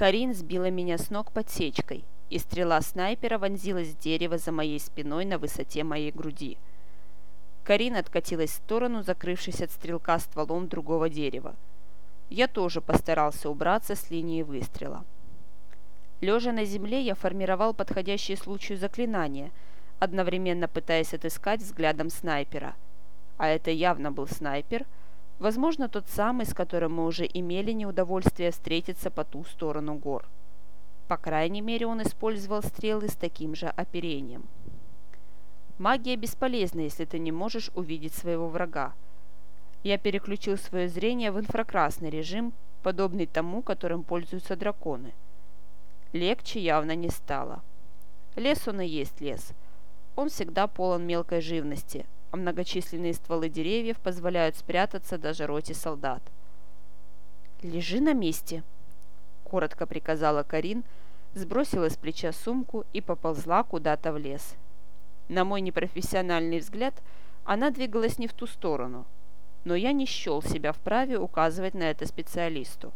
Карин сбила меня с ног подсечкой, и стрела снайпера вонзилась в дерево за моей спиной на высоте моей груди. Карин откатилась в сторону, закрывшись от стрелка стволом другого дерева. Я тоже постарался убраться с линии выстрела. Лежа на земле, я формировал подходящие случаю заклинания, одновременно пытаясь отыскать взглядом снайпера. А это явно был снайпер, возможно, тот самый, с которым мы уже имели неудовольствие встретиться по ту сторону гор. По крайней мере, он использовал стрелы с таким же оперением. Магия бесполезна, если ты не можешь увидеть своего врага. Я переключил свое зрение в инфракрасный режим, подобный тому, которым пользуются драконы. Легче явно не стало. Лес он и есть лес. Он всегда полон мелкой живности, а многочисленные стволы деревьев позволяют спрятаться даже роте солдат. «Лежи на месте», — коротко приказала Карин, сбросила с плеча сумку и поползла куда-то в лес. На мой непрофессиональный взгляд, она двигалась не в ту сторону, но я не счел себя вправе указывать на это специалисту.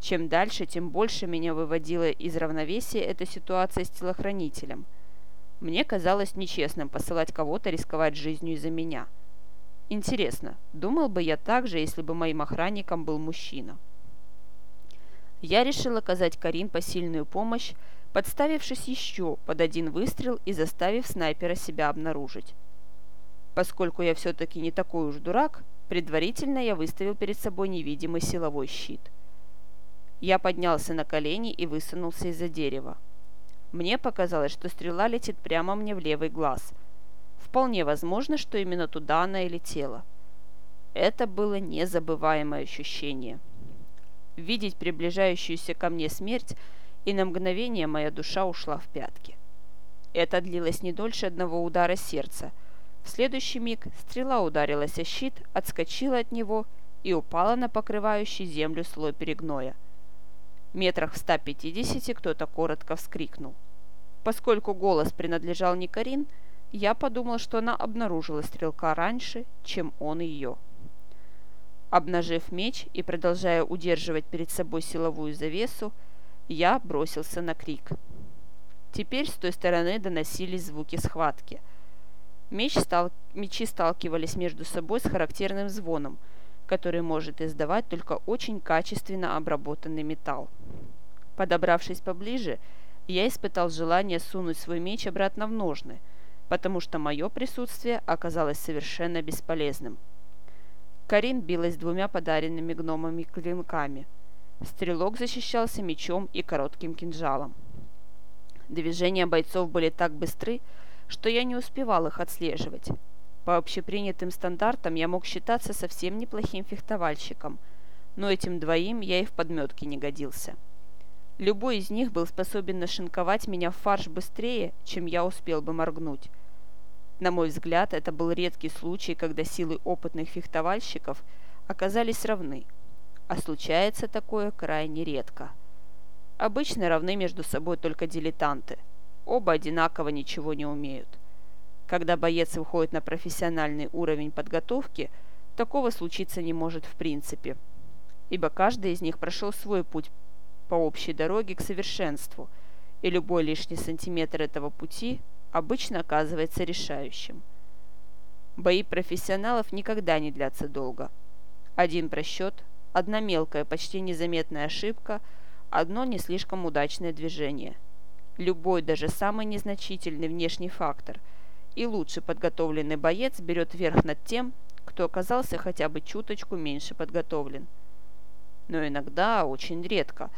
Чем дальше, тем больше меня выводила из равновесия эта ситуация с телохранителем. Мне казалось нечестным посылать кого-то рисковать жизнью из-за меня. Интересно, думал бы я так же, если бы моим охранником был мужчина? Я решил оказать Карин посильную помощь, подставившись еще под один выстрел и заставив снайпера себя обнаружить. Поскольку я все-таки не такой уж дурак, предварительно я выставил перед собой невидимый силовой щит. Я поднялся на колени и высунулся из-за дерева. Мне показалось, что стрела летит прямо мне в левый глаз. Вполне возможно, что именно туда она и летела. Это было незабываемое ощущение. Видеть приближающуюся ко мне смерть – и на мгновение моя душа ушла в пятки. Это длилось не дольше одного удара сердца. В следующий миг стрела ударилась о щит, отскочила от него и упала на покрывающий землю слой перегноя. Метрах в 150 кто-то коротко вскрикнул. Поскольку голос принадлежал не Карин, я подумал, что она обнаружила стрелка раньше, чем он ее. Обнажив меч и продолжая удерживать перед собой силовую завесу, я бросился на крик. Теперь с той стороны доносились звуки схватки. Меч стал... Мечи сталкивались между собой с характерным звоном, который может издавать только очень качественно обработанный металл. Подобравшись поближе, я испытал желание сунуть свой меч обратно в ножны, потому что мое присутствие оказалось совершенно бесполезным. Карин билась двумя подаренными гномами клинками – Стрелок защищался мечом и коротким кинжалом. Движения бойцов были так быстры, что я не успевал их отслеживать. По общепринятым стандартам я мог считаться совсем неплохим фехтовальщиком, но этим двоим я и в подметке не годился. Любой из них был способен нашинковать меня в фарш быстрее, чем я успел бы моргнуть. На мой взгляд, это был редкий случай, когда силы опытных фехтовальщиков оказались равны – а случается такое крайне редко. Обычно равны между собой только дилетанты. Оба одинаково ничего не умеют. Когда боец выходит на профессиональный уровень подготовки, такого случиться не может в принципе, ибо каждый из них прошел свой путь по общей дороге к совершенству, и любой лишний сантиметр этого пути обычно оказывается решающим. Бои профессионалов никогда не длятся долго. Один просчет, Одна мелкая, почти незаметная ошибка, одно не слишком удачное движение. Любой, даже самый незначительный внешний фактор и лучше подготовленный боец берет верх над тем, кто оказался хотя бы чуточку меньше подготовлен. Но иногда, очень редко,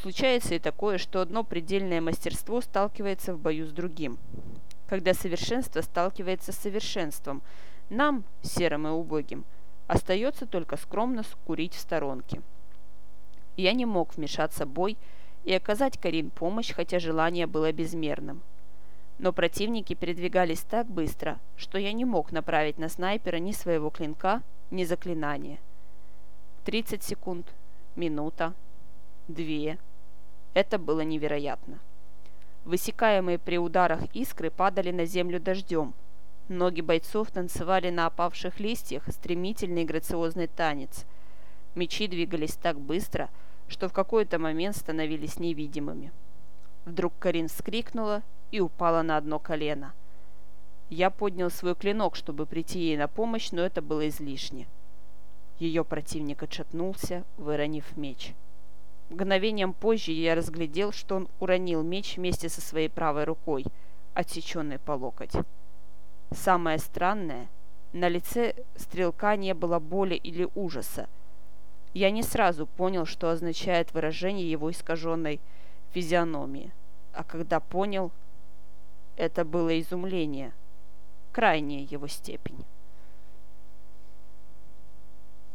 случается и такое, что одно предельное мастерство сталкивается в бою с другим. Когда совершенство сталкивается с совершенством, нам, серым и убогим, – Остается только скромно скурить в сторонке. Я не мог вмешаться в бой и оказать Карин помощь, хотя желание было безмерным. Но противники передвигались так быстро, что я не мог направить на снайпера ни своего клинка, ни заклинания. 30 секунд, минута, две. Это было невероятно. Высекаемые при ударах искры падали на землю дождем, Ноги бойцов танцевали на опавших листьях стремительный грациозный танец. Мечи двигались так быстро, что в какой-то момент становились невидимыми. Вдруг Карин вскрикнула и упала на одно колено. Я поднял свой клинок, чтобы прийти ей на помощь, но это было излишне. Ее противник отшатнулся, выронив меч. Мгновением позже я разглядел, что он уронил меч вместе со своей правой рукой, отсеченной по локоть. Самое странное, на лице стрелка не было боли или ужаса. Я не сразу понял, что означает выражение его искаженной физиономии. А когда понял, это было изумление, крайняя его степень.